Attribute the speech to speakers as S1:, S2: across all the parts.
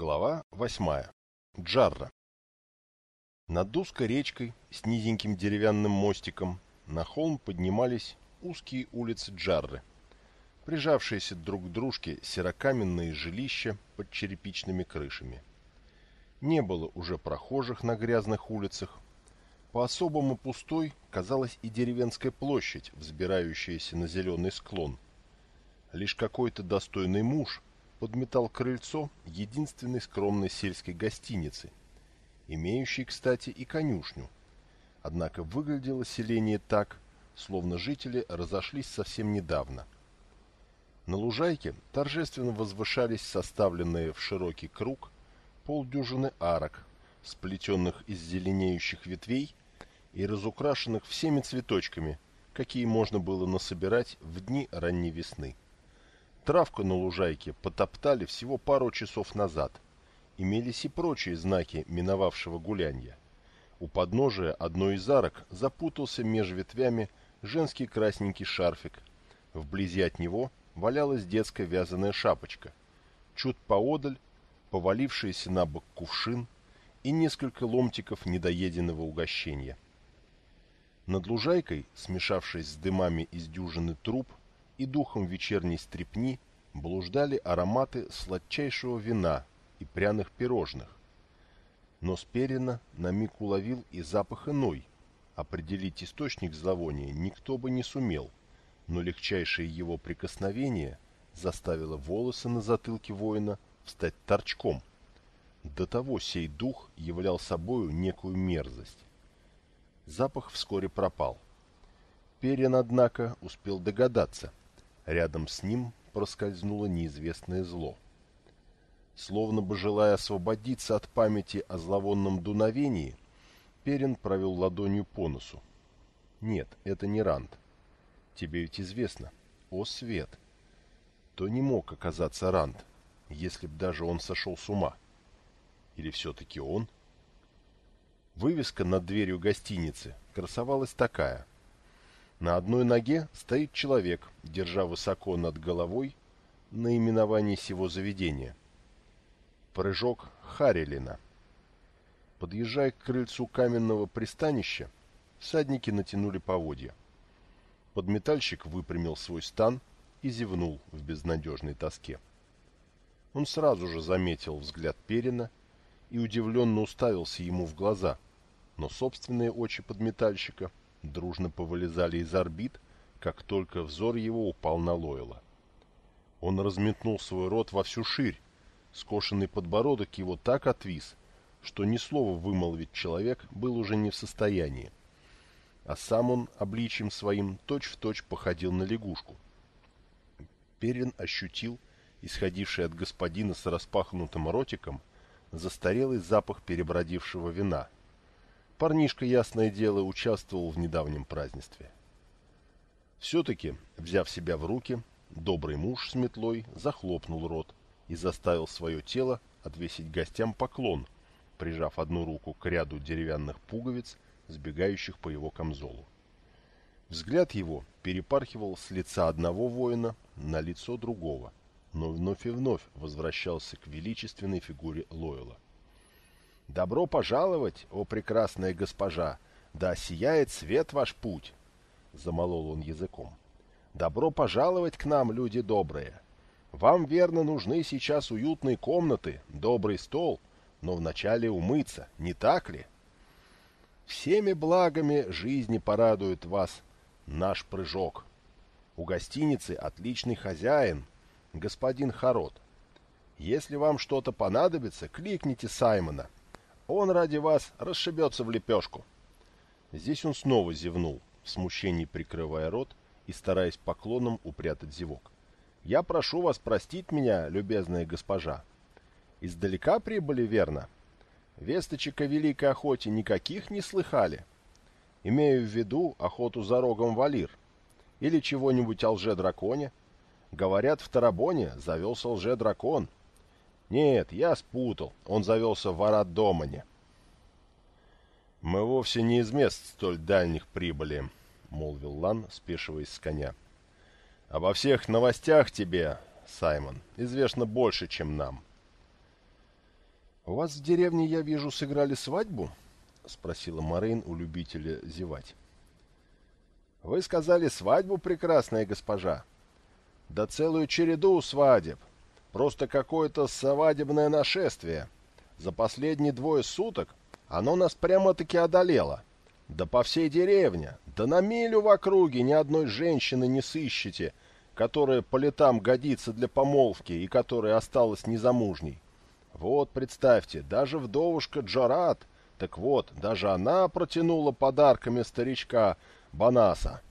S1: Глава восьмая. Джарра. Над узкой речкой с низеньким деревянным мостиком на холм поднимались узкие улицы Джарры, прижавшиеся друг к дружке серокаменные жилища под черепичными крышами. Не было уже прохожих на грязных улицах. По-особому пустой казалась и деревенская площадь, взбирающаяся на зеленый склон. Лишь какой-то достойный муж – подметал крыльцо единственной скромной сельской гостиницы, имеющей, кстати, и конюшню. Однако выглядело селение так, словно жители разошлись совсем недавно. На лужайке торжественно возвышались составленные в широкий круг полдюжины арок, сплетенных из зеленеющих ветвей и разукрашенных всеми цветочками, какие можно было насобирать в дни ранней весны. Травку на лужайке потоптали всего пару часов назад. Имелись и прочие знаки миновавшего гулянья. У подножия одной из арок запутался меж ветвями женский красненький шарфик. Вблизи от него валялась детская вязаная шапочка. Чуть поодаль повалившийся на бок кувшин и несколько ломтиков недоеденного угощения. Над лужайкой, смешавшись с дымами из дюжины труб, и духом вечерней стрепни блуждали ароматы сладчайшего вина и пряных пирожных. Но Сперина на миг уловил и запах иной. Определить источник зловония никто бы не сумел, но легчайшее его прикосновение заставило волосы на затылке воина встать торчком. До того сей дух являл собою некую мерзость. Запах вскоре пропал. Перин, однако, успел догадаться, Рядом с ним проскользнуло неизвестное зло. Словно бы желая освободиться от памяти о зловонном дуновении, Перин провел ладонью по носу. Нет, это не Ранд. Тебе ведь известно. О, свет! То не мог оказаться Ранд, если б даже он сошел с ума. Или все-таки он? Вывеска над дверью гостиницы красовалась такая — на одной ноге стоит человек, держа высоко над головой наименование сего заведения. Прыжок Харелина. Подъезжая к крыльцу каменного пристанища, всадники натянули поводья. Подметальщик выпрямил свой стан и зевнул в безнадежной тоске. Он сразу же заметил взгляд Перина и удивленно уставился ему в глаза, но собственные очи подметальщика – дружно повылезали из орбит, как только взор его упал на Лойла. Он разметнул свой рот во всю ширь, скошенный подбородок его так отвис, что ни слова вымолвить человек был уже не в состоянии. А сам он обличием своим точь-в-точь точь походил на лягушку. Перин ощутил, исходивший от господина с распахнутым ротиком, застарелый запах перебродившего вина — Парнишка, ясное дело, участвовал в недавнем празднестве. Все-таки, взяв себя в руки, добрый муж с метлой захлопнул рот и заставил свое тело отвесить гостям поклон, прижав одну руку к ряду деревянных пуговиц, сбегающих по его камзолу. Взгляд его перепархивал с лица одного воина на лицо другого, но вновь и вновь возвращался к величественной фигуре Лойла. «Добро пожаловать, о прекрасная госпожа! Да сияет свет ваш путь!» — замолол он языком. «Добро пожаловать к нам, люди добрые! Вам, верно, нужны сейчас уютные комнаты, добрый стол, но вначале умыться, не так ли? Всеми благами жизни порадует вас наш прыжок. У гостиницы отличный хозяин, господин Харот. Если вам что-то понадобится, кликните Саймона — он ради вас расшибется в лепешку. Здесь он снова зевнул, в смущении прикрывая рот и стараясь поклоном упрятать зевок. «Я прошу вас простить меня, любезная госпожа. Издалека прибыли, верно? Весточек о великой охоте никаких не слыхали. Имею в виду охоту за рогом валир. Или чего-нибудь о лже-драконе. Говорят, в Тарабоне завелся лже-дракон, нет, я спутал. Он завелся в Арадомане. Мы вовсе не из мест столь дальних прибыли, молвил Лан, спешиваясь с коня. Обо всех новостях тебе, Саймон, известно больше, чем нам. «У вас в деревне, я вижу, сыграли свадьбу?» — спросила Морейн у любителя зевать. «Вы сказали свадьбу, прекрасная госпожа?» «Да целую череду свадеб. Просто какое-то свадебное нашествие. За последние двое суток оно нас прямо-таки одолело. Да по всей деревне, да на милю в округе ни одной женщины не сыщете, которая по летам годится для помолвки и которая осталась незамужней. Вот, представьте, даже вдовушка Джарат, так вот, даже она протянула подарками старичка Банаса.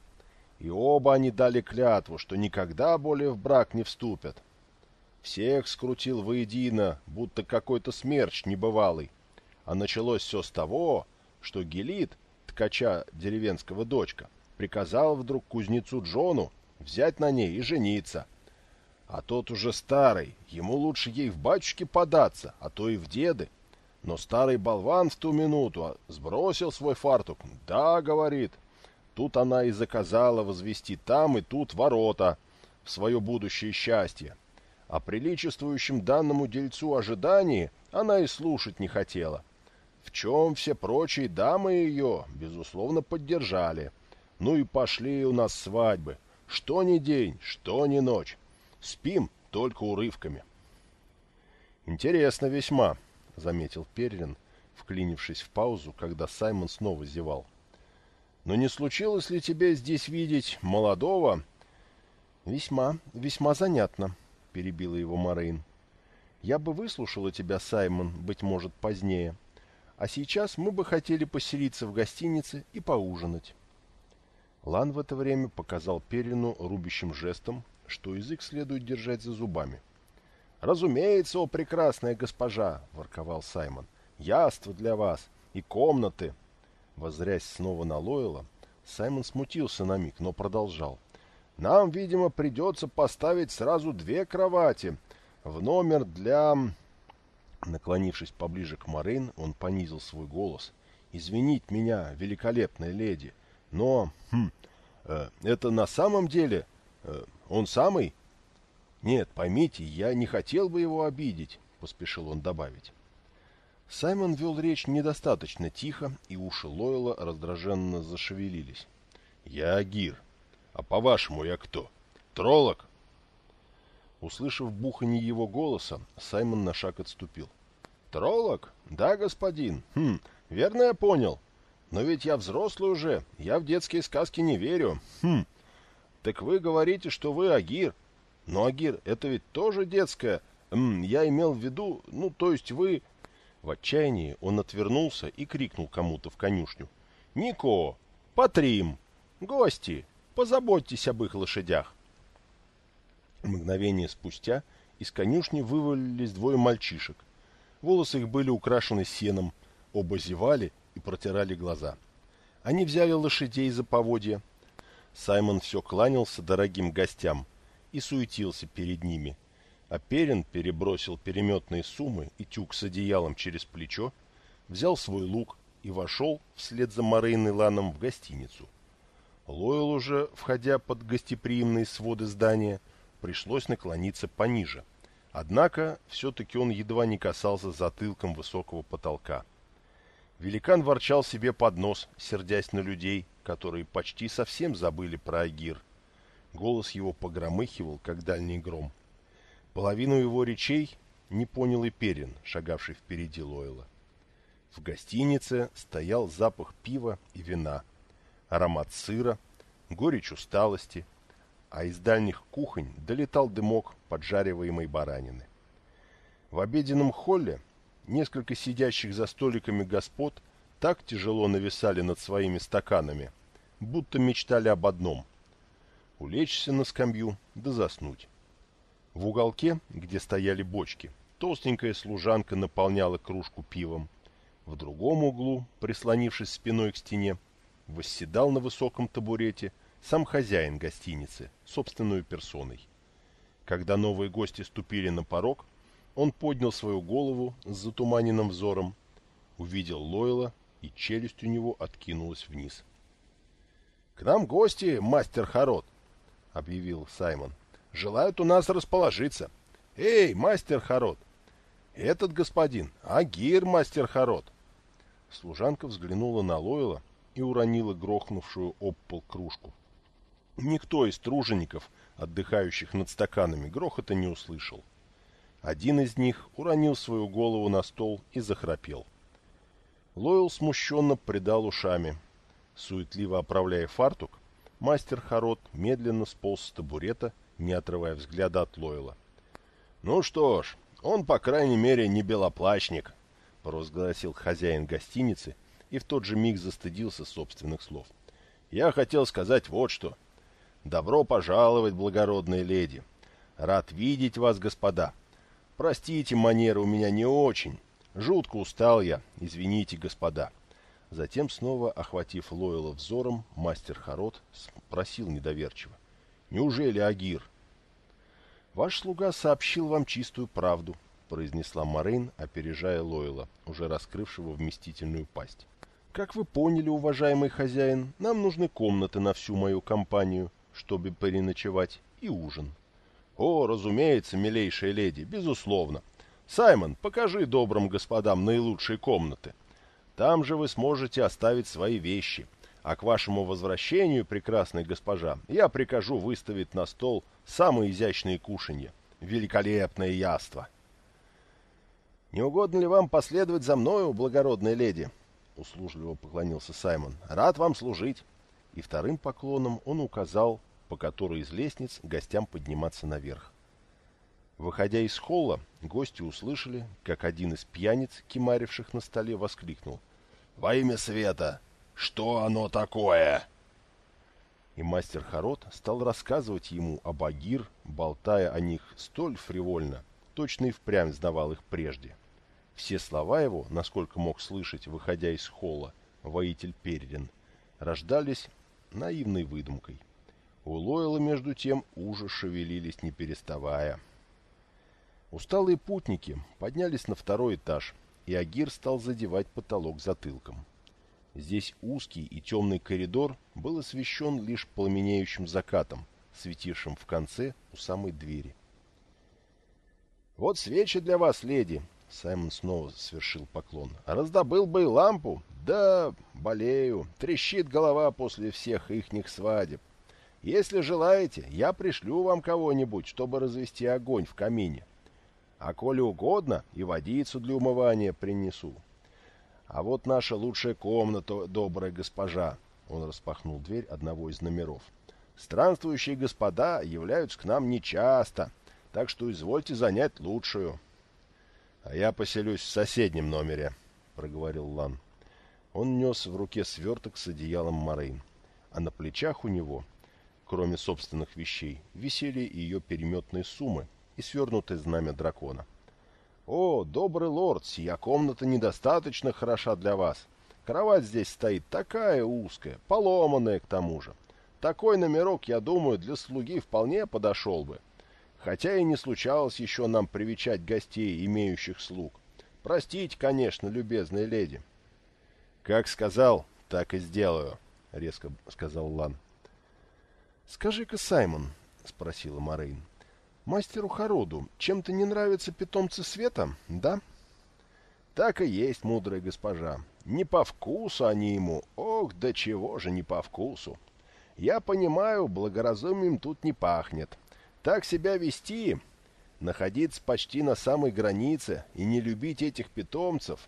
S1: И оба они дали клятву, что никогда более в брак не вступят. Всех скрутил воедино, будто какой-то смерч небывалый. А началось все с того, что Гелит, ткача деревенского дочка, приказал вдруг кузнецу Джону взять на ней и жениться — а тот уже старый, ему лучше ей в батюшке податься, а то и в деды. Но старый болван в ту минуту сбросил свой фартук. «Да», — говорит, — тут она и заказала возвести там и тут ворота в свое будущее счастье. О приличествующем данному дельцу ожидании она и слушать не хотела. В чем все прочие дамы ее, безусловно, поддержали. Ну и пошли у нас свадьбы. Что ни день, что ни ночь. Спим только урывками. Интересно весьма, заметил Перлин, вклинившись в паузу, когда Саймон снова зевал. Но не случилось ли тебе здесь видеть молодого? Весьма, весьма занятно, перебила его Морейн. Я бы выслушала тебя, Саймон, быть может, позднее. А сейчас мы бы хотели поселиться в гостинице и поужинать. Лан в это время показал Перину рубящим жестом, что язык следует держать за зубами. «Разумеется, о прекрасная госпожа!» — ворковал Саймон. «Яство для вас! И комнаты!» Возрясь снова на Лойла, Саймон смутился на миг, но продолжал. «Нам, видимо, придется поставить сразу две кровати в номер для...» Наклонившись поближе к Морейн, он понизил свой голос. «Извинить меня, великолепная леди, но... Хм, э, это на самом деле... Э, он самый? Нет, поймите, я не хотел бы его обидеть, поспешил он добавить. Саймон вел речь недостаточно тихо, и уши Лойла раздраженно зашевелились. «Я Агир. А по-вашему я кто? Троллок?» Услышав буханье его голоса, Саймон на шаг отступил. «Троллок? Да, господин. Хм, верно я понял. Но ведь я взрослый уже, я в детские сказки не верю. Хм, так вы говорите, что вы Агир. Но Агир, это ведь тоже детское. М, я имел в виду, ну, то есть вы... В отчаянии он отвернулся и крикнул кому-то в конюшню. «Нико! Патрим! Гости! Позаботьтесь об их лошадях!» Мгновение спустя из конюшни вывалились двое мальчишек. Волосы их были украшены сеном, оба зевали и протирали глаза. Они взяли лошадей за поводья, Саймон все кланялся дорогим гостям и суетился перед ними, а Перин перебросил переметные суммы и тюк с одеялом через плечо, взял свой лук и вошел вслед за Морейной Ланом в гостиницу. Лойл уже, входя под гостеприимные своды здания, пришлось наклониться пониже. Однако, все-таки он едва не касался затылком высокого потолка. Великан ворчал себе под нос, сердясь на людей, которые почти совсем забыли про Агир. Голос его погромыхивал, как дальний гром. Половину его речей не понял и Перин, шагавший впереди Лойла. В гостинице стоял запах пива и вина, аромат сыра, горечь усталости, а из дальних кухонь долетал дымок поджариваемой баранины. В обеденном холле несколько сидящих за столиками господ так тяжело нависали над своими стаканами, будто мечтали об одном — улечься на скамью да заснуть. В уголке, где стояли бочки, толстенькая служанка наполняла кружку пивом. В другом углу, прислонившись спиной к стене, восседал на высоком табурете сам хозяин гостиницы, собственной персоной. Когда новые гости ступили на порог, он поднял свою голову с затуманенным взором, увидел Лойла, и челюсть у него откинулась вниз. «К нам гости, мастер Харот», — объявил Саймон. «Желают у нас расположиться. Эй, мастер Харот!» этот господин — Агир, мастер Харот. Служанка взглянула на Лойла и уронила грохнувшую об пол кружку. Никто из тружеников, отдыхающих над стаканами, грохота не услышал. Один из них уронил свою голову на стол и захрапел. Лойл смущенно придал ушами. Суетливо оправляя фартук, мастер Харот медленно сполз с табурета, не отрывая взгляда от Лойла. «Ну что ж, он, по крайней мере, не белоплащник», — провозгласил хозяин гостиницы и в тот же миг застыдился собственных слов. «Я хотел сказать вот что. Добро пожаловать, благородные леди. Рад видеть вас, господа. Простите, манеры у меня не очень. Жутко устал я, извините, господа». Затем, снова охватив Лойла взором, мастер Харот спросил недоверчиво. «Неужели Агир?» «Ваш слуга сообщил вам чистую правду», — произнесла Морейн, опережая Лойла, уже раскрывшего вместительную пасть. «Как вы поняли, уважаемый хозяин, нам нужны комнаты на всю мою компанию, чтобы переночевать, и ужин». «О, разумеется, милейшая леди, безусловно. Саймон, покажи добрым господам наилучшие комнаты. Там же вы сможете оставить свои вещи. А к вашему возвращению, прекрасная госпожа, я прикажу выставить на стол самые изящные кушанья. Великолепное яство. «Не угодно ли вам последовать за мною, благородная леди?» — услужливо поклонился Саймон. «Рад вам служить». И вторым поклоном он указал, по которой из лестниц гостям подниматься наверх. Выходя из холла, гости услышали, как один из пьяниц, кемаривших на столе, воскликнул. «Во имя света! Что оно такое?» И мастер Харот стал рассказывать ему об Агир, болтая о них столь фривольно, точно и впрямь знавал их прежде. Все слова его, насколько мог слышать, выходя из холла, воитель Передин, рождались наивной выдумкой. У Лойла, между тем, уже шевелились не переставая. Усталые путники поднялись на второй этаж, и Агир стал задевать потолок затылком. Здесь узкий и темный коридор был освещен лишь пламенеющим закатом, светившим в конце у самой двери. «Вот свечи для вас, леди!» Саймон снова свершил поклон. «Раздобыл бы и лампу, да болею, трещит голова после всех ихних свадеб. Если желаете, я пришлю вам кого-нибудь, чтобы развести огонь в камине. А коли угодно, и водицу для умывания принесу. А вот наша лучшая комната, добрая госпожа. Он распахнул дверь одного из номеров. Странствующие господа являются к нам нечасто, так что извольте занять лучшую. — А я поселюсь в соседнем номере, — проговорил Лан. Он нес в руке сверток с одеялом Морейн, а на плечах у него, кроме собственных вещей, висели ее переметные суммы, и свернутое знамя дракона. «О, добрый лорд, сия комната недостаточно хороша для вас. Кровать здесь стоит такая узкая, поломанная к тому же. Такой номерок, я думаю, для слуги вполне подошел бы. Хотя и не случалось еще нам привечать гостей, имеющих слуг. Простите, конечно, любезная леди». «Как сказал, так и сделаю», — резко сказал Лан. «Скажи-ка, Саймон», — спросила Морейн, — Мастеру Хароду чем-то не нравятся питомцы света, да? Так и есть, мудрая госпожа. Не по вкусу они ему. Ох, да чего же не по вкусу. Я понимаю, благоразумием тут не пахнет. Так себя вести, находиться почти на самой границе и не любить этих питомцев.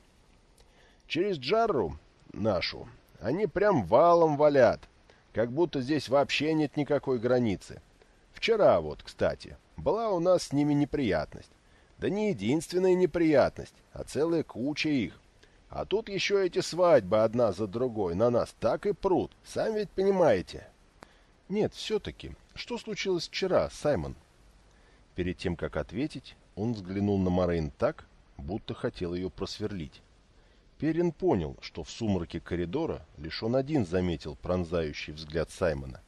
S1: Через Джарру нашу они прям валом валят, как будто здесь вообще нет никакой границы. Вчера вот, кстати, была у нас с ними неприятность. Да не единственная неприятность, а целая куча их. А тут еще эти свадьбы одна за другой на нас так и прут, сами ведь понимаете. Нет, все-таки, что случилось вчера, Саймон? Перед тем, как ответить, он взглянул на Морейн так, будто хотел ее просверлить. Перин понял, что в сумраке коридора лишь он один заметил пронзающий взгляд Саймона.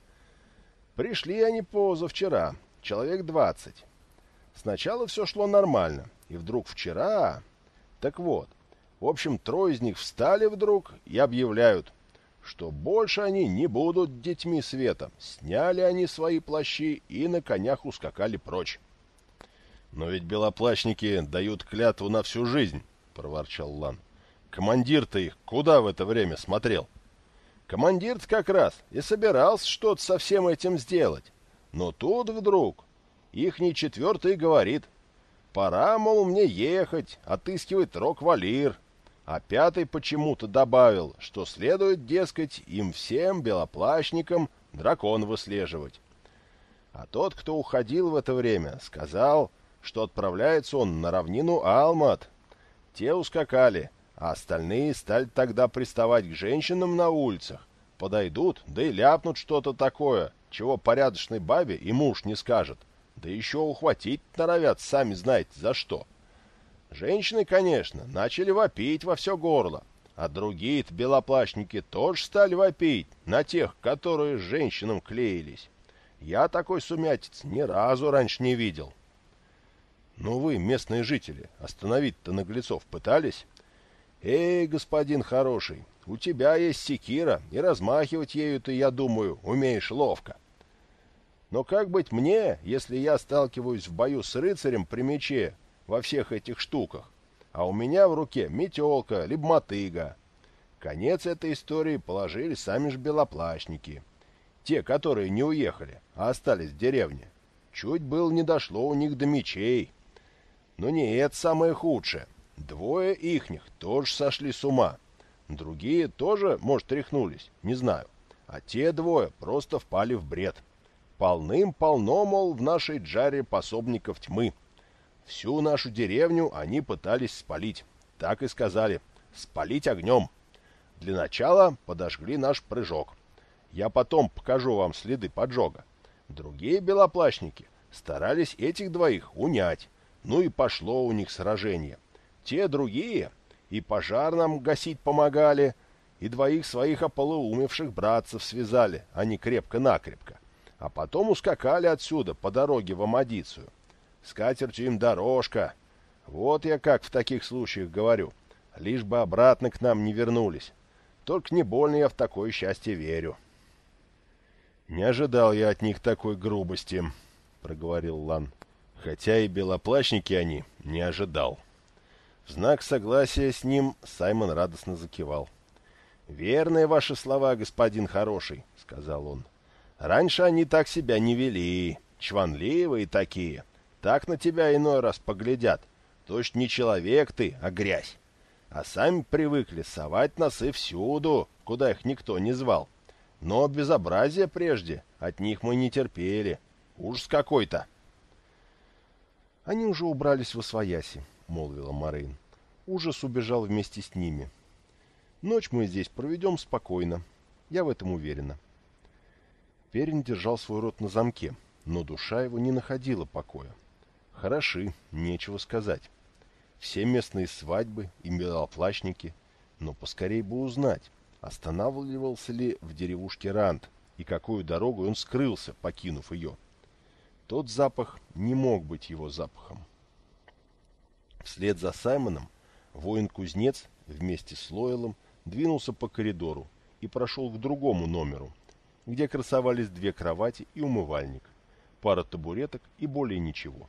S1: «Пришли они позавчера, человек двадцать. Сначала все шло нормально, и вдруг вчера... Так вот, в общем, трое из них встали вдруг и объявляют, что больше они не будут детьми света. Сняли они свои плащи и на конях ускакали прочь. «Но ведь белоплащники дают клятву на всю жизнь», — проворчал Лан. «Командир-то их куда в это время смотрел?» командир как раз и собирался что-то со всем этим сделать. Но тут вдруг ихний четвертый говорит, пора, мол, мне ехать, отыскивать Рок-Валир. А пятый почему-то добавил, что следует, дескать, им всем, белоплащникам, дракон выслеживать. А тот, кто уходил в это время, сказал, что отправляется он на равнину Алмат. Те ускакали, а остальные стали тогда приставать к женщинам на улицах. Подойдут, да и ляпнут что-то такое, чего порядочной бабе и муж не скажет. Да еще ухватить норовят, сами знаете, за что. Женщины, конечно, начали вопить во все горло, а другие-то белоплащники тоже стали вопить на тех, которые с женщинам клеились. Я такой сумятиц ни разу раньше не видел. Ну вы, местные жители, остановить-то наглецов пытались? Эй, господин хороший, у тебя есть секира, и размахивать ею ты, я думаю, умеешь ловко. Но как быть мне, если я сталкиваюсь в бою с рыцарем при мече во всех этих штуках, а у меня в руке метелка, либо мотыга? Конец этой истории положили сами же белоплащники. Те, которые не уехали, а остались в деревне. Чуть было не дошло у них до мечей. Но не это самое худшее. Двое ихних тоже сошли с ума. Другие тоже, может, тряхнулись, не знаю. А те двое просто впали в бред. Полным-полно, мол, в нашей джаре пособников тьмы. Всю нашу деревню они пытались спалить. Так и сказали. Спалить огнем. Для начала подожгли наш прыжок. Я потом покажу вам следы поджога. Другие белоплащники старались этих двоих унять. Ну и пошло у них сражение. Те другие и пожар нам гасить помогали, и двоих своих ополоумевших братцев связали, они крепко-накрепко. А потом ускакали отсюда по дороге в Амадицию. С катертью им дорожка. Вот я как в таких случаях говорю. Лишь бы обратно к нам не вернулись. Только не больно я в такое счастье верю. «Не ожидал я от них такой грубости», — проговорил Лан. «Хотя и белоплащники они не ожидал». В знак согласия с ним Саймон радостно закивал. «Верные ваши слова, господин хороший», — сказал он. «Раньше они так себя не вели, чванливые такие. Так на тебя иной раз поглядят. Точно не человек ты, а грязь. А сами привыкли совать носы всюду, куда их никто не звал. Но безобразие прежде от них мы не терпели. Ужас какой-то». Они уже убрались в освояси, — молвила Марин. Ужас убежал вместе с ними. Ночь мы здесь проведем спокойно. Я в этом уверена. Перин держал свой рот на замке, но душа его не находила покоя. Хороши, нечего сказать. Все местные свадьбы и белоплащники, но поскорей бы узнать, останавливался ли в деревушке Ранд и какую дорогу он скрылся, покинув ее. Тот запах не мог быть его запахом. Вслед за Саймоном Воин-кузнец вместе с Лойлом двинулся по коридору и прошел к другому номеру, где красовались две кровати и умывальник, пара табуреток и более ничего.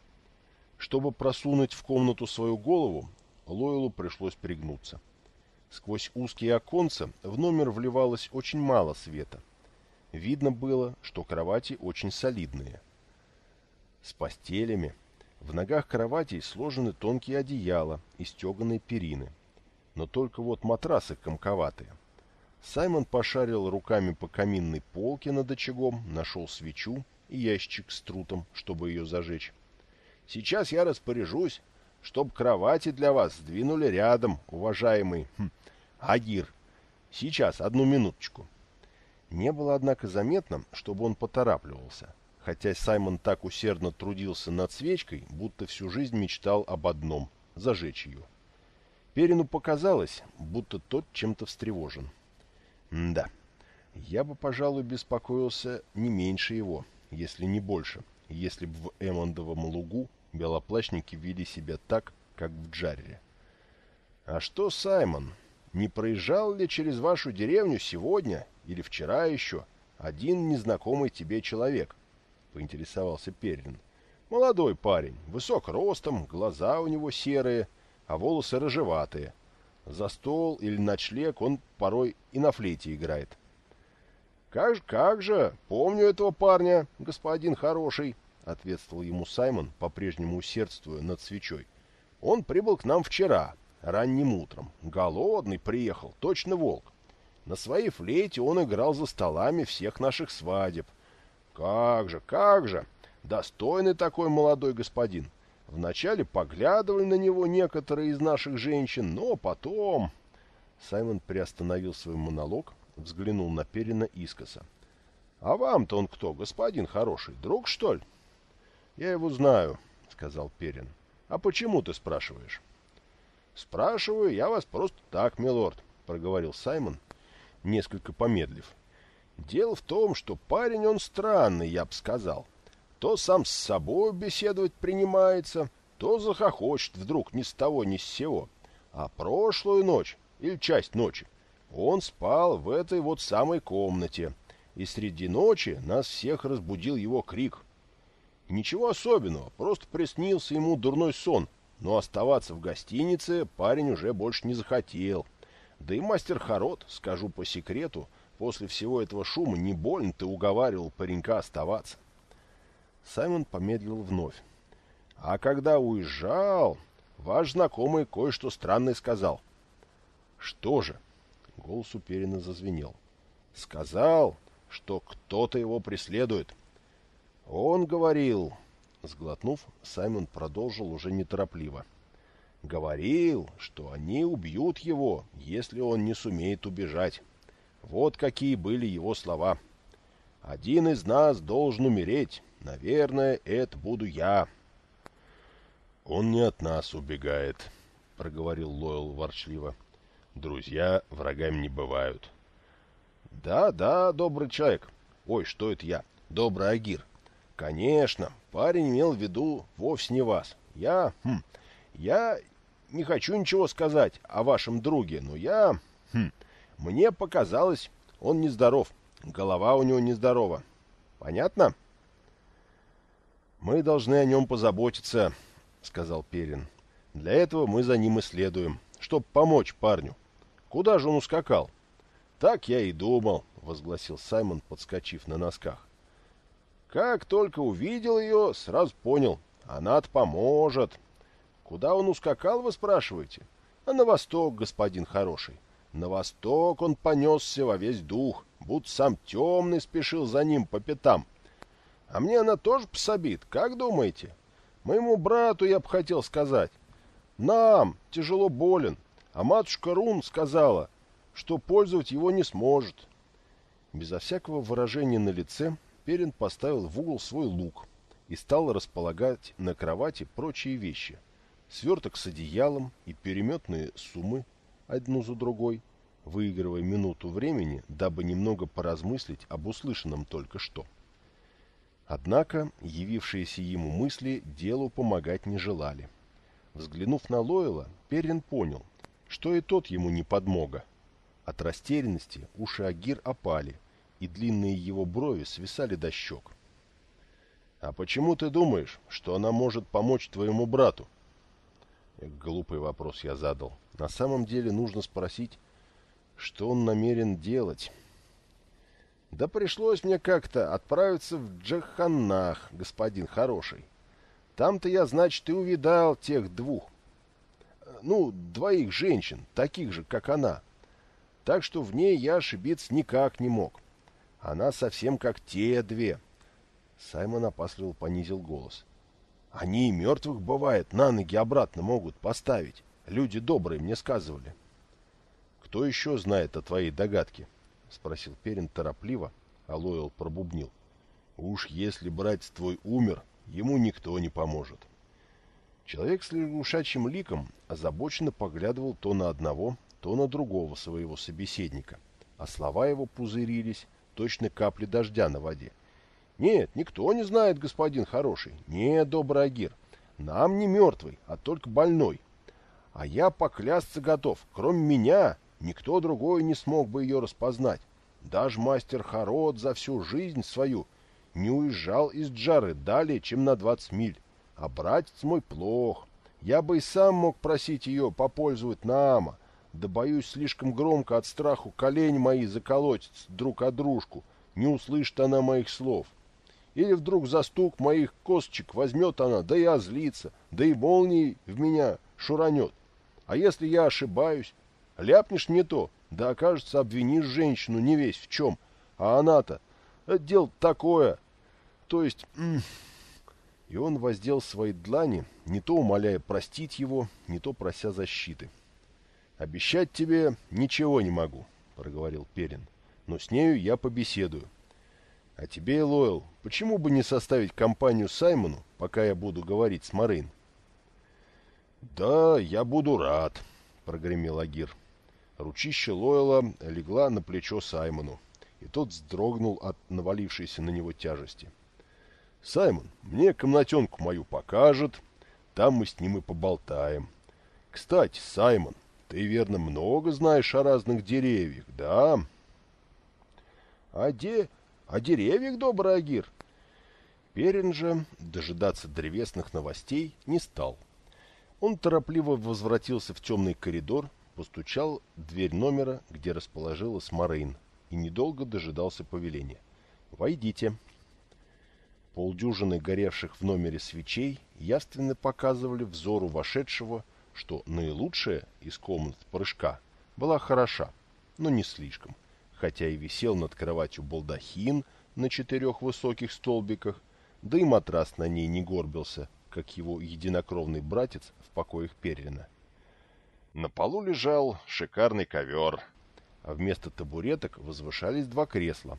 S1: Чтобы просунуть в комнату свою голову, Лойлу пришлось пригнуться. Сквозь узкие оконца в номер вливалось очень мало света. Видно было, что кровати очень солидные. С постелями, в ногах кроватей сложены тонкие одеяла и стеганые перины. Но только вот матрасы комковатые. Саймон пошарил руками по каминной полке над очагом, нашел свечу и ящик с трутом, чтобы ее зажечь. «Сейчас я распоряжусь, чтоб кровати для вас сдвинули рядом, уважаемый хм, Агир. Сейчас, одну минуточку». Не было, однако, заметно, чтобы он поторапливался хотя Саймон так усердно трудился над свечкой, будто всю жизнь мечтал об одном — зажечь ее. Перину показалось, будто тот чем-то встревожен. Да, я бы, пожалуй, беспокоился не меньше его, если не больше, если бы в Эммондовом лугу белоплащники вели себя так, как в Джарре. А что, Саймон, не проезжал ли через вашу деревню сегодня или вчера еще один незнакомый тебе человек? — поинтересовался Перлин. Молодой парень, высок ростом, глаза у него серые, а волосы рыжеватые. За стол или ночлег он порой и на флейте играет. «Как как же, помню этого парня, господин хороший», — ответствовал ему Саймон, по-прежнему усердствуя над свечой. «Он прибыл к нам вчера, ранним утром. Голодный приехал, точно волк. На своей флейте он играл за столами всех наших свадеб. Как же, как же! Достойный такой молодой господин. Вначале поглядывали на него некоторые из наших женщин, но потом... Саймон приостановил свой монолог, взглянул на Перина искоса. — А вам-то он кто, господин хороший, друг, что ли? — Я его знаю, — сказал Перин. — А почему ты спрашиваешь? — Спрашиваю я вас просто так, милорд, — проговорил Саймон, несколько помедлив. — Дело в том, что парень он странный, я бы сказал. То сам с собой беседовать принимается, то захохочет вдруг ни с того ни с сего. А прошлую ночь, или часть ночи, он спал в этой вот самой комнате, и среди ночи нас всех разбудил его крик. Ничего особенного, просто приснился ему дурной сон, но оставаться в гостинице парень уже больше не захотел. Да и мастер Харот, скажу по секрету, после всего этого шума не больно ты уговаривал паренька оставаться. Саймон помедлил вновь. А когда уезжал, ваш знакомый кое-что странное сказал. Что же? Голос уперенно зазвенел. Сказал, что кто-то его преследует. Он говорил... Сглотнув, Саймон продолжил уже неторопливо. Говорил, что они убьют его, если он не сумеет убежать. Вот какие были его слова. Один из нас должен умереть, Наверное, это буду я. Он не от нас убегает, проговорил Лойл ворчливо. Друзья врагами не бывают. Да, да, добрый человек. Ой, что это я? Добрый Агир. Конечно, парень имел в виду вовсе не вас. Я, хм, я не хочу ничего сказать о вашем друге, но я, хм, мне показалось, он нездоров. Голова у него нездорова. Понятно? — «Мы должны о нем позаботиться», — сказал Перин. «Для этого мы за ним и следуем, чтобы помочь парню. Куда же он ускакал?» «Так я и думал», — возгласил Саймон, подскочив на носках. «Как только увидел ее, сразу понял. Она-то поможет». «Куда он ускакал, вы спрашиваете?» «А на восток, господин хороший. На восток он понесся во весь дух, будто сам темный спешил за ним по пятам. А мне она тоже пособит, как думаете? Моему брату я бы хотел сказать. Нам тяжело болен, а матушка Рун сказала, что пользовать его не сможет. Безо всякого выражения на лице Перин поставил в угол свой лук и стал располагать на кровати прочие вещи. Сверток с одеялом и переметные суммы одну за другой, выигрывая минуту времени, дабы немного поразмыслить об услышанном только что. Однако явившиеся ему мысли делу помогать не желали. Взглянув на Лойла, Перин понял, что и тот ему не подмога. От растерянности уши Агир опали, и длинные его брови свисали до щек. «А почему ты думаешь, что она может помочь твоему брату?» Глупый вопрос я задал. На самом деле нужно спросить, что он намерен делать. Да пришлось мне как-то отправиться в Джаханнах, господин хороший. Там-то я, значит, и увидал тех двух. Ну, двоих женщин, таких же, как она. Так что в ней я ошибиться никак не мог. Она совсем как те две. Саймон опасливо понизил голос. Они и мертвых, бывает, на ноги обратно могут поставить. Люди добрые мне сказывали. Кто еще знает о твоей догадке? — спросил Перин торопливо, а Лойл пробубнил. «Уж если братец твой умер, ему никто не поможет». Человек с лягушачьим ликом озабоченно поглядывал то на одного, то на другого своего собеседника, а слова его пузырились, точно капли дождя на воде. «Нет, никто не знает, господин хороший. Нет, добрый Агир. Нам не мертвый, а только больной. А я поклясться готов. Кроме меня, Никто другой не смог бы ее распознать. Даже мастер Харод за всю жизнь свою не уезжал из Джары далее, чем на 20 миль. А братец мой плох. Я бы и сам мог просить ее попользовать Наама, да боюсь слишком громко от страху колени мои заколотятся друг о дружку, не услышит она моих слов. Или вдруг за стук моих косточек возьмет она, да и озлится, да и молнией в меня шуранет. А если я ошибаюсь, ляпнешь не то, да окажется обвинишь женщину не весь в чем, а она-то, это дело такое, то есть... И он воздел свои длани, не то умоляя простить его, не то прося защиты. «Обещать тебе ничего не могу», — проговорил Перин, — «но с нею я побеседую. А тебе, Лойл, почему бы не составить компанию Саймону, пока я буду говорить с Марин?» «Да, я буду рад», — прогремел Агир. Ручище Лойла легла на плечо Саймону, и тот вздрогнул от навалившейся на него тяжести. — Саймон мне комнатенку мою покажет, там мы с ним и поболтаем. Кстати, Саймон, ты, верно, много знаешь о разных деревьях, да? О, де... о деревьях, добрый Агир? Перин же дожидаться древесных новостей не стал. Он торопливо возвратился в темный коридор, постучал в дверь номера, где расположилась Морейн, и недолго дожидался повеления. «Войдите», Полдюжины горевших в номере свечей явственно показывали взору вошедшего, что наилучшая из комнат прыжка была хороша, но не слишком, хотя и висел над кроватью балдахин на четырех высоких столбиках, да и матрас на ней не горбился, как его единокровный братец в покоях Перрина. На полу лежал шикарный ковер, а вместо табуреток возвышались два кресла.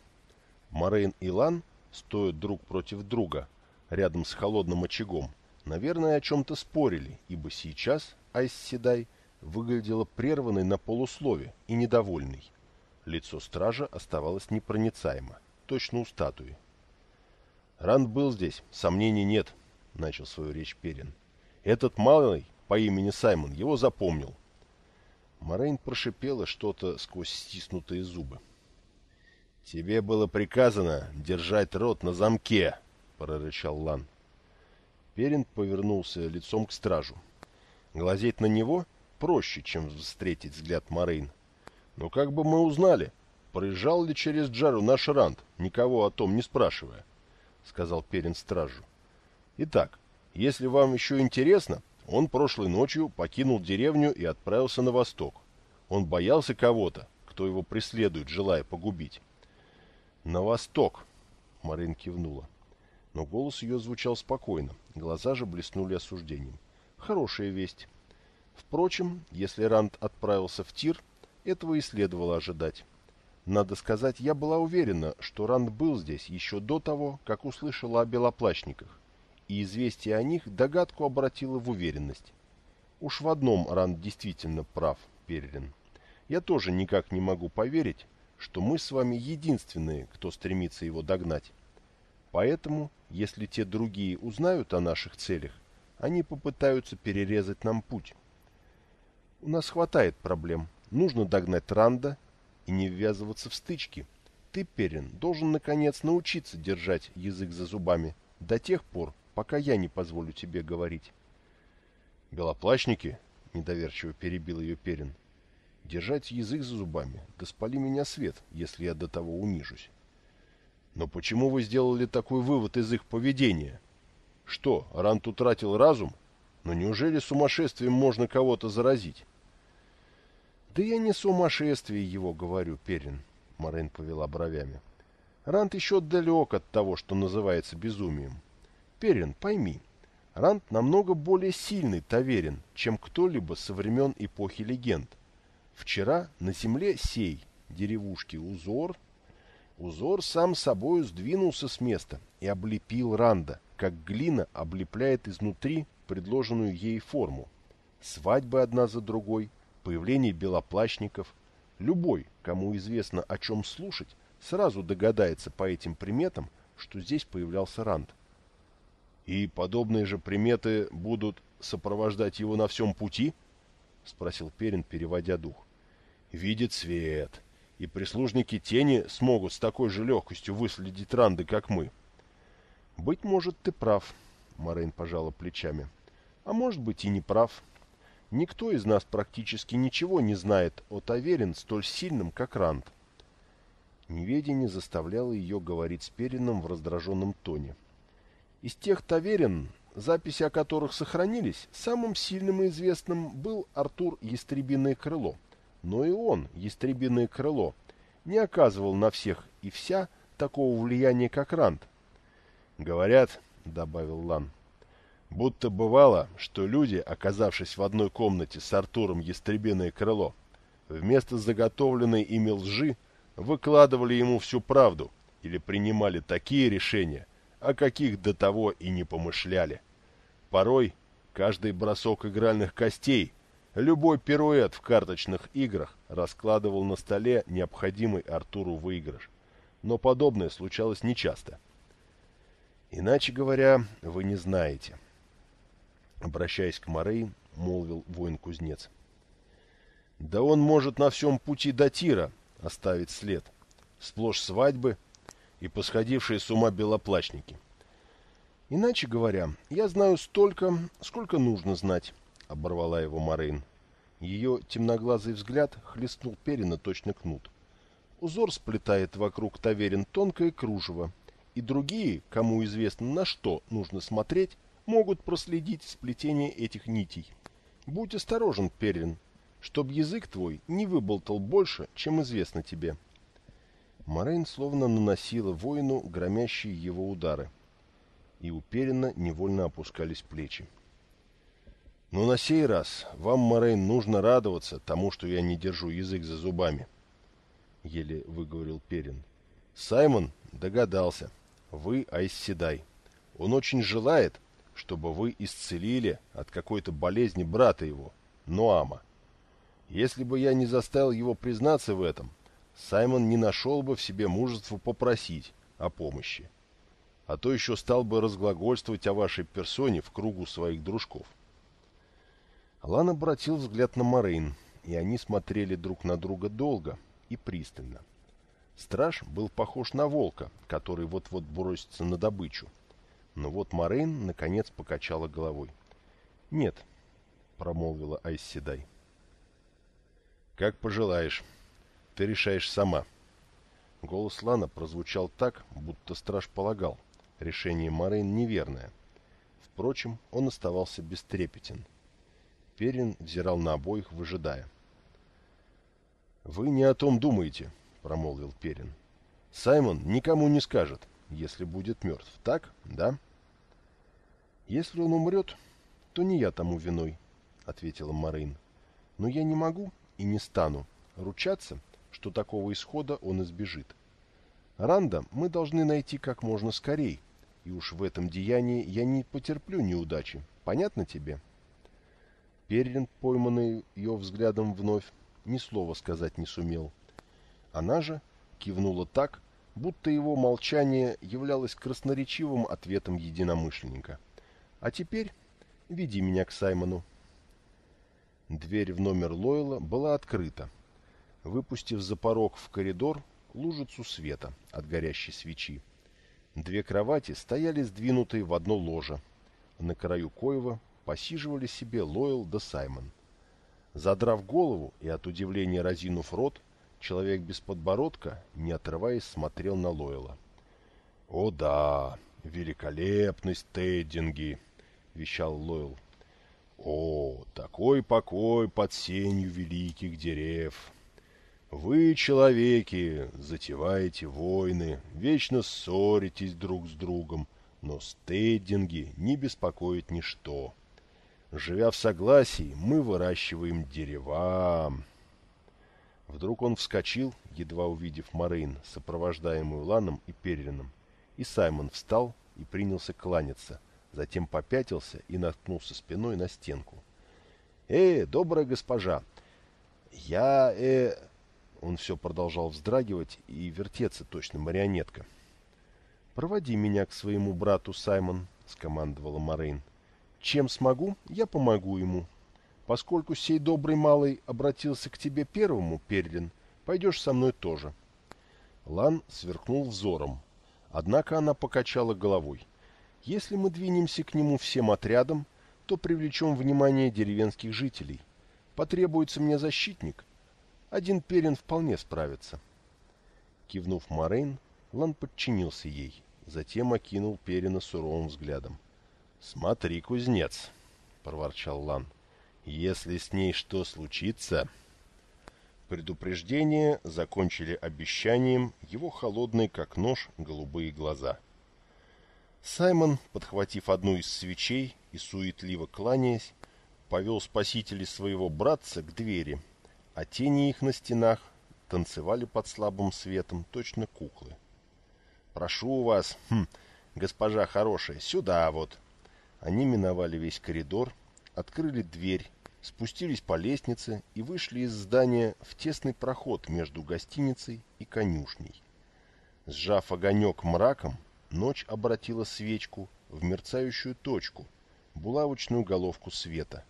S1: Морейн и Лан стоя друг против друга, рядом с холодным очагом, наверное, о чем-то спорили, ибо сейчас Айс Седай выглядела прерванной на полуслове и недовольной. Лицо стража оставалось непроницаемо, точно у статуи. «Ранд был здесь, сомнений нет», — начал свою речь Перин. «Этот малый по имени Саймон его запомнил». Морейн прошипела что-то сквозь стиснутые зубы. «Тебе было приказано держать рот на замке», — прорычал Лан. Перин повернулся лицом к стражу. Глазеть на него проще, чем встретить взгляд Морейн. «Но как бы мы узнали, проезжал ли через Джару наш Ранд, никого о том не спрашивая?» — сказал Перин стражу. «Итак, если вам еще интересно, он прошлой ночью покинул деревню и отправился на восток. Он боялся кого-то, кто его преследует, желая погубить. «На восток!» — Марин кивнула. Но голос ее звучал спокойно, глаза же блеснули осуждением. «Хорошая весть. Впрочем, если Ранд отправился в тир, этого и следовало ожидать. Надо сказать, я была уверена, что Ранд был здесь еще до того, как услышала о белоплащниках, и известие о них догадку обратило в уверенность. Уж в одном Ранд действительно прав, Перрин. Я тоже никак не могу поверить, что мы с вами единственные, кто стремится его догнать. Поэтому, если те другие узнают о наших целях, они попытаются перерезать нам путь. У нас хватает проблем. Нужно догнать Ранда и не ввязываться в стычки. Ты, Перин, должен наконец научиться держать язык за зубами до тех пор, пока я не позволю тебе говорить. «Белоплащники?» — недоверчиво перебил ее Перин. Держать язык за зубами, да спали меня свет, если я до того унижусь. Но почему вы сделали такой вывод из их поведения? Что, Рант утратил разум? Но неужели сумасшествием можно кого-то заразить? Да я не сумасшествие его, говорю, Перин, Морейн повела бровями. Рант еще далек от того, что называется безумием. Перин, пойми, Рант намного более сильный таверин, чем кто-либо со времен эпохи легенд. Вчера на земле сей деревушки Узор, Узор сам собою сдвинулся с места и облепил Ранда, как глина облепляет изнутри предложенную ей форму. Свадьбы одна за другой, появление белоплащников. Любой, кому известно о чем слушать, сразу догадается по этим приметам, что здесь появлялся Ранд. И подобные же приметы будут сопровождать его на всем пути? — спросил Перин, переводя дух видит свет, и прислужники тени смогут с такой же легкостью выследить Ранды, как мы. Быть может, ты прав. Морейн пожала плечами. А может быть и не прав. Никто из нас практически ничего не знает о Таверин столь сильным, как Ранд. Неведение заставляло ее говорить с Перином в раздраженном тоне. Из тех Таверин, записи о которых сохранились, самым сильным и известным был Артур Ястребиное Крыло. Но и он, Ястребиное Крыло, не оказывал на всех и вся такого влияния, как Ранд. «Говорят», — добавил Лан, — «будто бывало, что люди, оказавшись в одной комнате с Артуром Ястребиное Крыло, вместо заготовленной ими лжи выкладывали ему всю правду или принимали такие решения, о каких до того и не помышляли. Порой каждый бросок игральных костей, любой пируэт в карточных играх раскладывал на столе необходимый Артуру выигрыш. Но подобное случалось нечасто. Иначе говоря, вы не знаете. Обращаясь к Морей, молвил воин-кузнец. Да он может на всем пути до Тира оставить след. Сплошь свадьбы и посходившие с ума белоплачники. Иначе говоря, я знаю столько, сколько нужно знать, оборвала его Морейн. Ее темноглазый взгляд хлестнул Перина точно кнут. Узор сплетает вокруг таверин тонкое кружево, и другие, кому известно на что нужно смотреть, могут проследить сплетение этих нитей. Будь осторожен, Перин, чтоб язык твой не выболтал больше, чем известно тебе. Морейн словно наносила воину громящие его удары, и уперенно невольно опускались плечи. Но на сей раз вам, Морейн, нужно радоваться тому, что я не держу язык за зубами, — еле выговорил Перин. Саймон догадался. Вы Айсседай. Он очень желает, чтобы вы исцелили от какой-то болезни брата его, Ноама. Если бы я не заставил его признаться в этом, Саймон не нашел бы в себе мужества попросить о помощи. А то еще стал бы разглагольствовать о вашей персоне в кругу своих дружков. Алан обратил взгляд на Морейн, и они смотрели друг на друга долго и пристально. Страж был похож на волка, который вот-вот бросится на добычу. Но вот Морейн наконец покачала головой. «Нет», — промолвила Айсседай. «Как пожелаешь. Ты решаешь сама». Голос Лана прозвучал так, будто страж полагал. Решение Морейн неверное. Впрочем, он оставался бестрепетен. Перин взирал на обоих, выжидая. «Вы не о том думаете», — промолвил Перин. «Саймон никому не скажет, если будет мертв, так, да?» «Если он умрет, то не я тому виной», — ответила Марин. «Но я не могу и не стану ручаться, что такого исхода он избежит. Ранда мы должны найти как можно скорей, и уж в этом деянии я не потерплю неудачи. Понятно тебе?» Перрин, пойманный ее взглядом вновь, ни слова сказать не сумел. Она же кивнула так, будто его молчание являлось красноречивым ответом единомышленника. «А теперь веди меня к Саймону». Дверь в номер Лойла была открыта, выпустив за порог в коридор лужицу света от горящей свечи. Две кровати стояли сдвинутые в одно ложе. На краю коева посиживали себе Лойл да Саймон. Задрав голову и от удивления разинув рот, человек без подбородка, не отрываясь, смотрел на Лойла. «О да, великолепность Теддинги!» — вещал Лойл. О, такой покой под сенью великих дерев! Вы, человеки, затеваете войны, вечно ссоритесь друг с другом, но стейдинги не беспокоит ничто. Живя в согласии, мы выращиваем дерева. Вдруг он вскочил, едва увидев Морейн, сопровождаемую Ланом и Перрином, и Саймон встал и принялся кланяться — затем попятился и наткнулся спиной на стенку. «Э, добрая госпожа! Я, э...» Он все продолжал вздрагивать и вертеться точно марионетка. «Проводи меня к своему брату, Саймон», — скомандовала Морейн. «Чем смогу, я помогу ему. Поскольку сей добрый малый обратился к тебе первому, Перлин, пойдешь со мной тоже». Лан сверкнул взором, однако она покачала головой. Если мы двинемся к нему всем отрядом, то привлечем внимание деревенских жителей. Потребуется мне защитник. Один Перин вполне справится. Кивнув Морейн, Лан подчинился ей, затем окинул Перина суровым взглядом. «Смотри, кузнец!» — проворчал Лан. «Если с ней что случится...» Предупреждение закончили обещанием его холодные, как нож, голубые глаза. Саймон, подхватив одну из свечей и суетливо кланяясь, повел спасителей своего братца к двери, а тени их на стенах танцевали под слабым светом, точно куклы. «Прошу вас, хм, госпожа хорошая, сюда вот!» Они миновали весь коридор, открыли дверь спустились по лестнице и вышли из здания в тесный проход между гостиницей и конюшней. Сжав огонек мраком, ночь обратила свечку в мерцающую точку, булавочную головку света.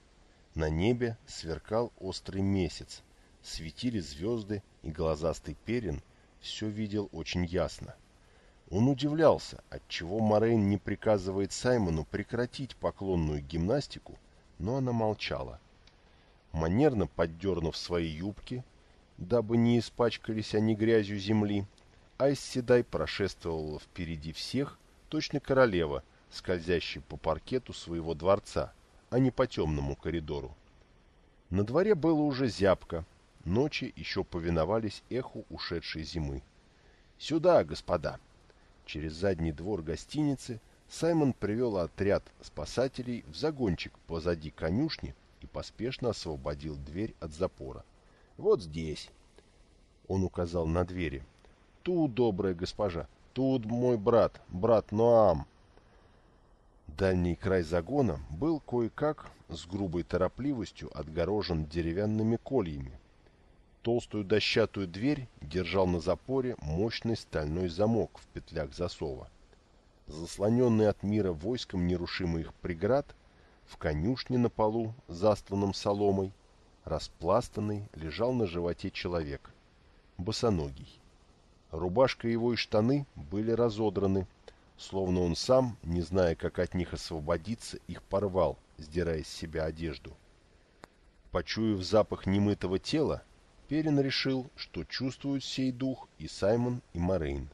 S1: На небе сверкал острый месяц, светили звезды, и глазастый перин все видел очень ясно. Он удивлялся, отчего Морейн не приказывает Саймону прекратить поклонную гимнастику, но она молчала манерно поддернув свои юбки, дабы не испачкались они грязью земли, Айс прошествовала впереди всех, точно королева, скользящая по паркету своего дворца, а не по темному коридору. На дворе было уже зябко, ночи еще повиновались эху ушедшей зимы. «Сюда, господа!» Через задний двор гостиницы Саймон привел отряд спасателей в загончик позади конюшни, и поспешно освободил дверь от запора. «Вот здесь!» Он указал на двери. «Тут, добрая госпожа, тут мой брат, брат Ноам!» Дальний край загона был кое-как с грубой торопливостью отгорожен деревянными кольями. Толстую дощатую дверь держал на запоре мощный стальной замок в петлях засова. Заслоненный от мира войском нерушимых преград, в конюшне на полу, застланном соломой, распластанный, лежал на животе человек, босоногий. Рубашка его и штаны были разодраны, словно он сам, не зная, как от них освободиться, их порвал, сдирая с себя одежду. Почуяв запах немытого тела, Перин решил, что чувствуют сей дух и Саймон, и Морейн.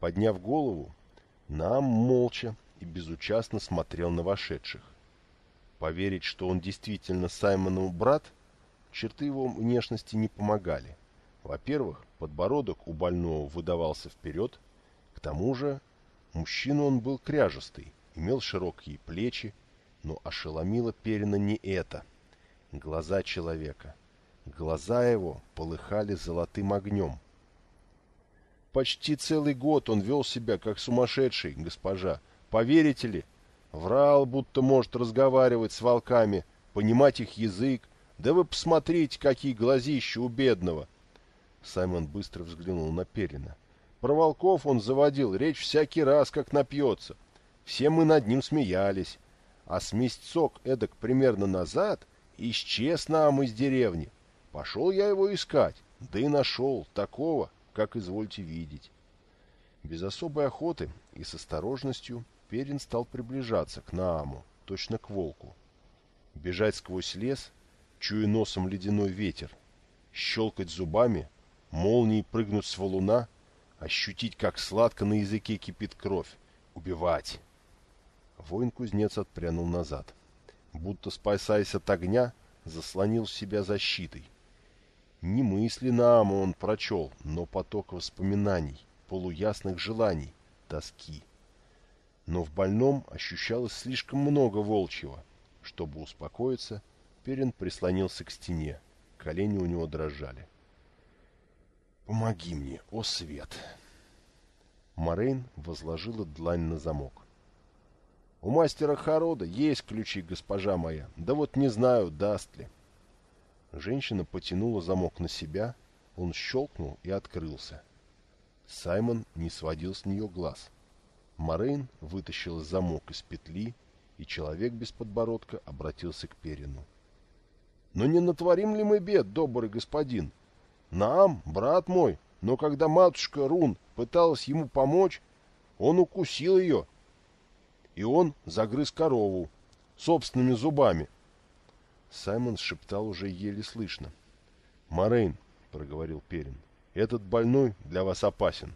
S1: Подняв голову, Наам молча и безучастно смотрел на вошедших. Поверить, что он действительно Саймону брат, черты его внешности не помогали. Во-первых, подбородок у больного выдавался вперед, к тому же мужчина он был кряжестый, имел широкие плечи, но ошеломило Перина не это. Глаза человека. Глаза его полыхали золотым огнем. Почти целый год он вел себя как сумасшедший, госпожа. Поверите ли, Врал, будто может разговаривать с волками, понимать их язык. Да вы посмотрите, какие глазища у бедного. Саймон быстро взглянул на Перина. Про волков он заводил речь всякий раз, как напьется. Все мы над ним смеялись. А с месяцок эдак примерно назад исчез нам из деревни. Пошел я его искать, да и нашел такого, как извольте видеть. Без особой охоты и с осторожностью Перин стал приближаться к Нааму, точно к волку. Бежать сквозь лес, чуя носом ледяной ветер, щелкать зубами, молнией прыгнуть с валуна, ощутить, как сладко на языке кипит кровь, убивать. Воин-кузнец отпрянул назад. Будто, спасаясь от огня, заслонил себя защитой. Не мысли Наама он прочел, но поток воспоминаний, полуясных желаний, тоски но в больном ощущалось слишком много волчьего. Чтобы успокоиться, Перин прислонился к стене. Колени у него дрожали. «Помоги мне, о свет!» Морейн возложила длань на замок. «У мастера Харода есть ключи, госпожа моя, да вот не знаю, даст ли». Женщина потянула замок на себя, он щелкнул и открылся. Саймон не сводил с нее глаз. — Морейн вытащил замок из петли, и человек без подбородка обратился к Перину. «Но не натворим ли мы бед, добрый господин? Нам, брат мой, но когда матушка Рун пыталась ему помочь, он укусил ее». И он загрыз корову. Собственными зубами. Саймон шептал уже еле слышно. «Морейн», — проговорил Перин, — «этот больной для вас опасен».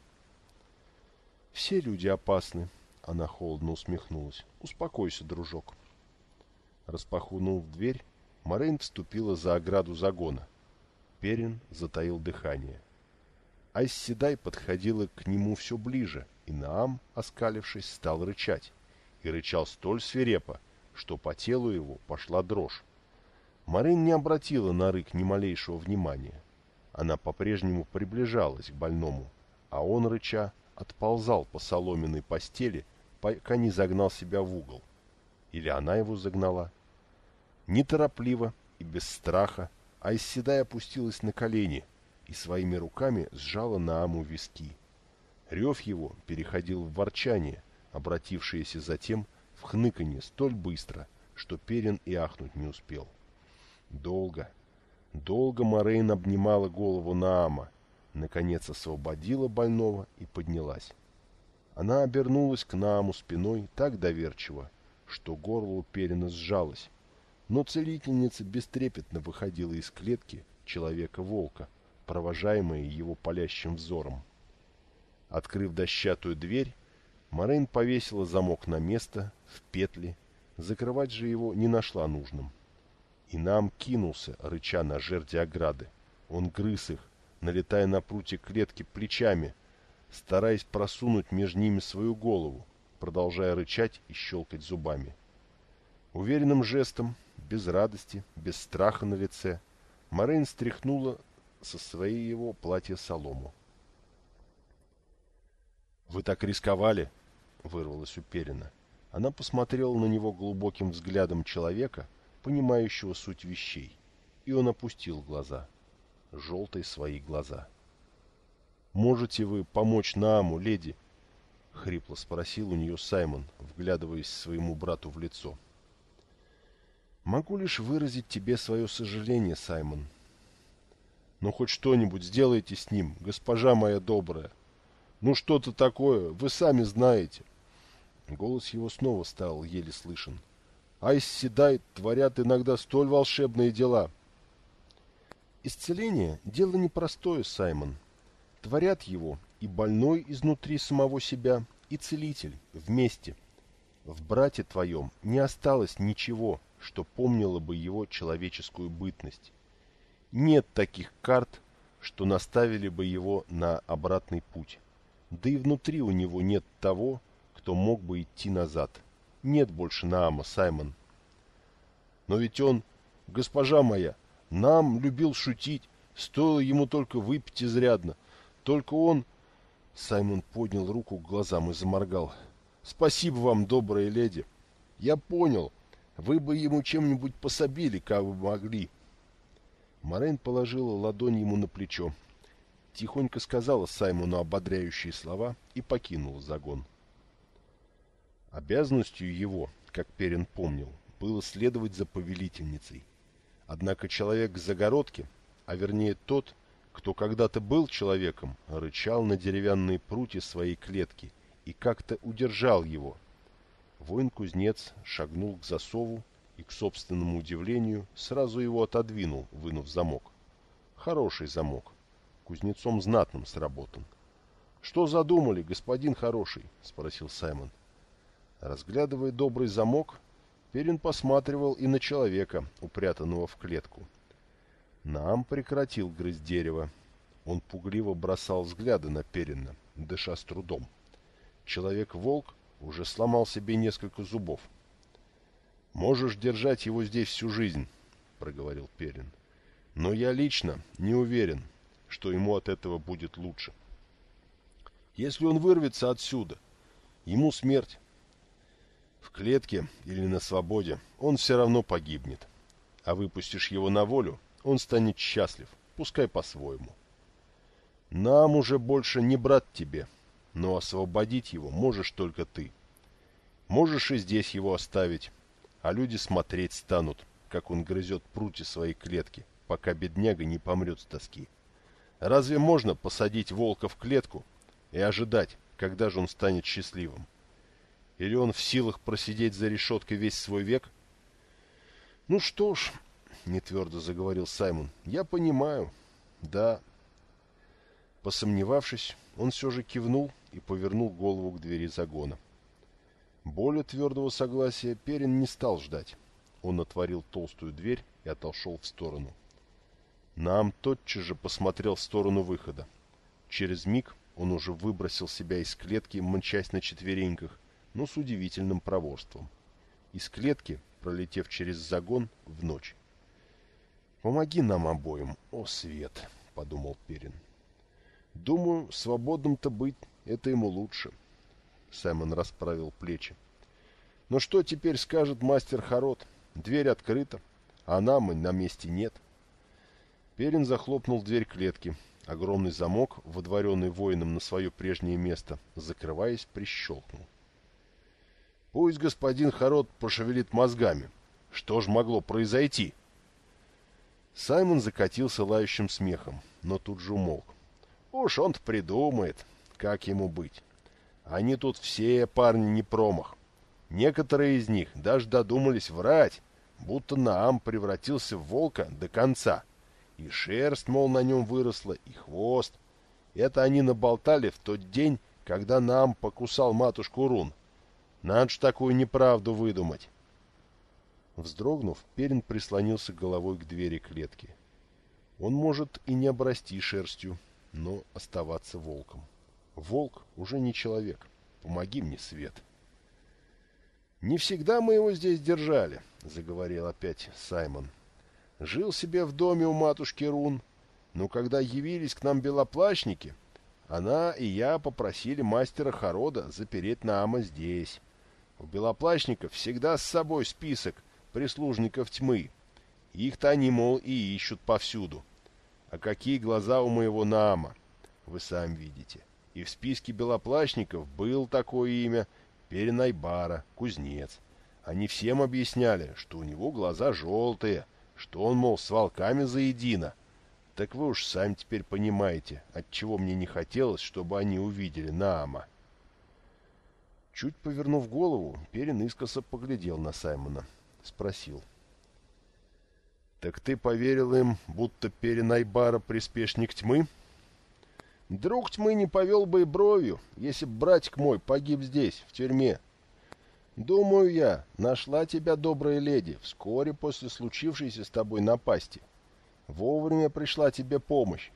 S1: «Все люди опасны», — она холодно усмехнулась. «Успокойся, дружок». Распахнув дверь, Морейн вступила за ограду загона. Перин затаил дыхание. Айсседай подходила к нему все ближе, и Наам, оскалившись, стал рычать. И рычал столь свирепо, что по телу его пошла дрожь. Марин не обратила на рык ни малейшего внимания. Она по-прежнему приближалась к больному, а он, рыча, отползал по соломенной постели, пока не загнал себя в угол. Или она его загнала. Неторопливо и без страха Айседай опустилась на колени и своими руками сжала Нааму виски. Рев его переходил в ворчание, обратившееся затем в хныканье столь быстро, что Перин и ахнуть не успел. Долго, долго Морейн обнимала голову Наама, наконец освободила больного и поднялась. Она обернулась к Нааму спиной так доверчиво, что горло у Перина сжалось, но целительница бестрепетно выходила из клетки человека-волка, провожаемая его палящим взором. Открыв дощатую дверь, Морейн повесила замок на место, в петли, закрывать же его не нашла нужным. И нам кинулся, рыча на жерди ограды. Он грыз их, налетая на прутья клетки плечами, стараясь просунуть между ними свою голову, продолжая рычать и щелкать зубами. Уверенным жестом без радости, без страха на лице, Морейн стряхнула со своего платья солому. «Вы так рисковали!» — вырвалась уперенно. Она посмотрела на него глубоким взглядом человека, понимающего суть вещей, и он опустил глаза, желтые свои глаза. «Можете вы помочь Нааму, леди?» — хрипло спросил у нее Саймон, вглядываясь своему брату в лицо. — Могу лишь выразить тебе свое сожаление, Саймон. Но хоть что-нибудь сделайте с ним, госпожа моя добрая. Ну что-то такое, вы сами знаете. Голос его снова стал еле слышен. Айс Седай творят иногда столь волшебные дела. Исцеление – дело непростое, Саймон. Творят его и больной изнутри самого себя, и целитель вместе. В брате твоем не осталось ничего, что помнило бы его человеческую бытность. Нет таких карт, что наставили бы его на обратный путь. Да и внутри у него нет того, кто мог бы идти назад. Нет больше Наама, Саймон. Но ведь он, госпожа моя, нам любил шутить, стоило ему только выпить изрядно. Только он... Саймон поднял руку к глазам и заморгал. «Спасибо вам, добрая леди. Я понял, вы бы ему чем-нибудь пособили, как вы могли. Морейн положила ладонь ему на плечо. Тихонько сказала Саймону ободряющие слова и покинула загон. Обязанностью его, как Перин помнил, было следовать за повелительницей. Однако человек с загородки, а вернее тот, кто когда-то был человеком, рычал на деревянные прутья своей клетки и как-то удержал его, Воин-кузнец шагнул к засову и, к собственному удивлению, сразу его отодвинул, вынув замок. Хороший замок. Кузнецом знатным сработан. «Что задумали, господин хороший?» — спросил Саймон. Разглядывая добрый замок, Перин посматривал и на человека, упрятанного в клетку. Нам прекратил грызть дерево. Он пугливо бросал взгляды на Перина, дыша с трудом. Человек-волк уже сломал себе несколько зубов. «Можешь держать его здесь всю жизнь», — проговорил Перин. «Но я лично не уверен, что ему от этого будет лучше. Если он вырвется отсюда, ему смерть. В клетке или на свободе он все равно погибнет. А выпустишь его на волю, он станет счастлив, пускай по-своему. Нам уже больше не брат тебе, но освободить его можешь только ты. Можешь и здесь его оставить, а люди смотреть станут, как он грызет прутья своей клетки, пока бедняга не помрет с тоски. Разве можно посадить волка в клетку и ожидать, когда же он станет счастливым? Или он в силах просидеть за решеткой весь свой век? Ну что ж, не твердо заговорил Саймон, я понимаю. Да. Посомневавшись, он все же кивнул и повернул голову к двери загона. Более твердого согласия Перин не стал ждать. Он отворил толстую дверь и отошел в сторону. Нам тотчас же посмотрел в сторону выхода. Через миг он уже выбросил себя из клетки, мчась на четвереньках, но с удивительным проворством. Из клетки, пролетев через загон, в ночь. «Помоги нам обоим, о свет!» — подумал Перин. «Думаю, свободным-то быть — это ему лучше». Саймон расправил плечи. «Но что теперь скажет мастер Харот? Дверь открыта, а нам на месте нет». Перин захлопнул дверь клетки. Огромный замок, водворенный воином на свое прежнее место, закрываясь, прищелкнул. «Пусть господин Харот пошевелит мозгами. Что ж могло произойти?» Саймон закатился лающим смехом, но тут же умолк. Уж он-то придумает, как ему быть. Они тут все парни не промах. Некоторые из них даже додумались врать, будто Наам превратился в волка до конца. И шерсть, мол, на нем выросла, и хвост. Это они наболтали в тот день, когда Наам покусал матушку Рун. Надо ж такую неправду выдумать. Вздрогнув, Перин прислонился головой к двери клетки. Он может и не обрасти шерстью, но оставаться волком. Волк уже не человек. Помоги мне, Свет. «Не всегда мы его здесь держали», — заговорил опять Саймон. «Жил себе в доме у матушки Рун, но когда явились к нам белоплащники, она и я попросили мастера Хорода запереть Наама здесь. У белоплащников всегда с собой список прислужников тьмы. Их-то они, мол, и ищут повсюду. А какие глаза у моего Наама, вы сами видите. И в списке белоплащников был такое имя Перенайбара, кузнец. Они всем объясняли, что у него глаза желтые, что он, мол, с волками заедино. Так вы уж сами теперь понимаете, отчего мне не хотелось, чтобы они увидели Наама. Чуть повернув голову, Перин искоса поглядел на Саймона спросил. «Так ты поверил им, будто Перенайбара приспешник тьмы?» «Друг тьмы не повел бы и бровью, если б братик мой погиб здесь, в тюрьме. Думаю я, нашла тебя добрая леди вскоре после случившейся с тобой напасти. Вовремя пришла тебе помощь.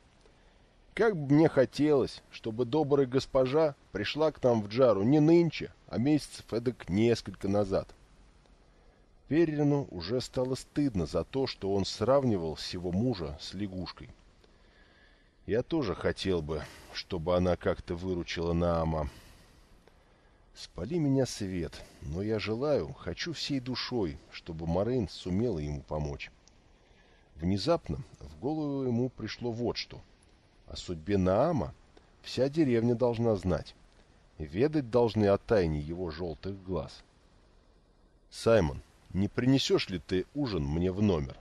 S1: Как бы мне хотелось, чтобы добрая госпожа пришла к нам в Джару не нынче, а месяцев эдак несколько назад. Перрину уже стало стыдно за то, что он сравнивал всего мужа с лягушкой. Я тоже хотел бы, чтобы она как-то выручила Наама. Спали меня свет, но я желаю, хочу всей душой, чтобы Морейн сумела ему помочь. Внезапно в голову ему пришло вот что. О судьбе Наама вся деревня должна знать. Ведать должны о тайне его желтых глаз. Саймон, не принесешь ли ты ужин мне в номер?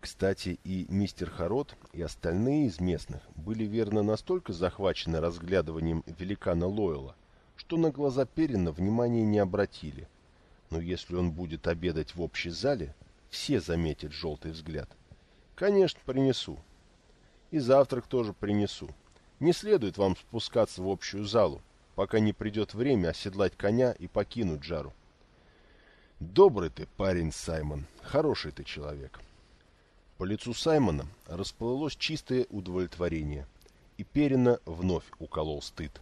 S1: Кстати, и мистер Харот, и остальные из местных были верно настолько захвачены разглядыванием великана Лойла, что на глаза Перина внимания не обратили. Но если он будет обедать в общей зале, все заметят желтый взгляд. Конечно, принесу. И завтрак тоже принесу. Не следует вам спускаться в общую залу, пока не придет время оседлать коня и покинуть жару. Добрый ты парень, Саймон. Хороший ты человек. По лицу Саймона расплылось чистое удовлетворение, и Перина вновь уколол стыд.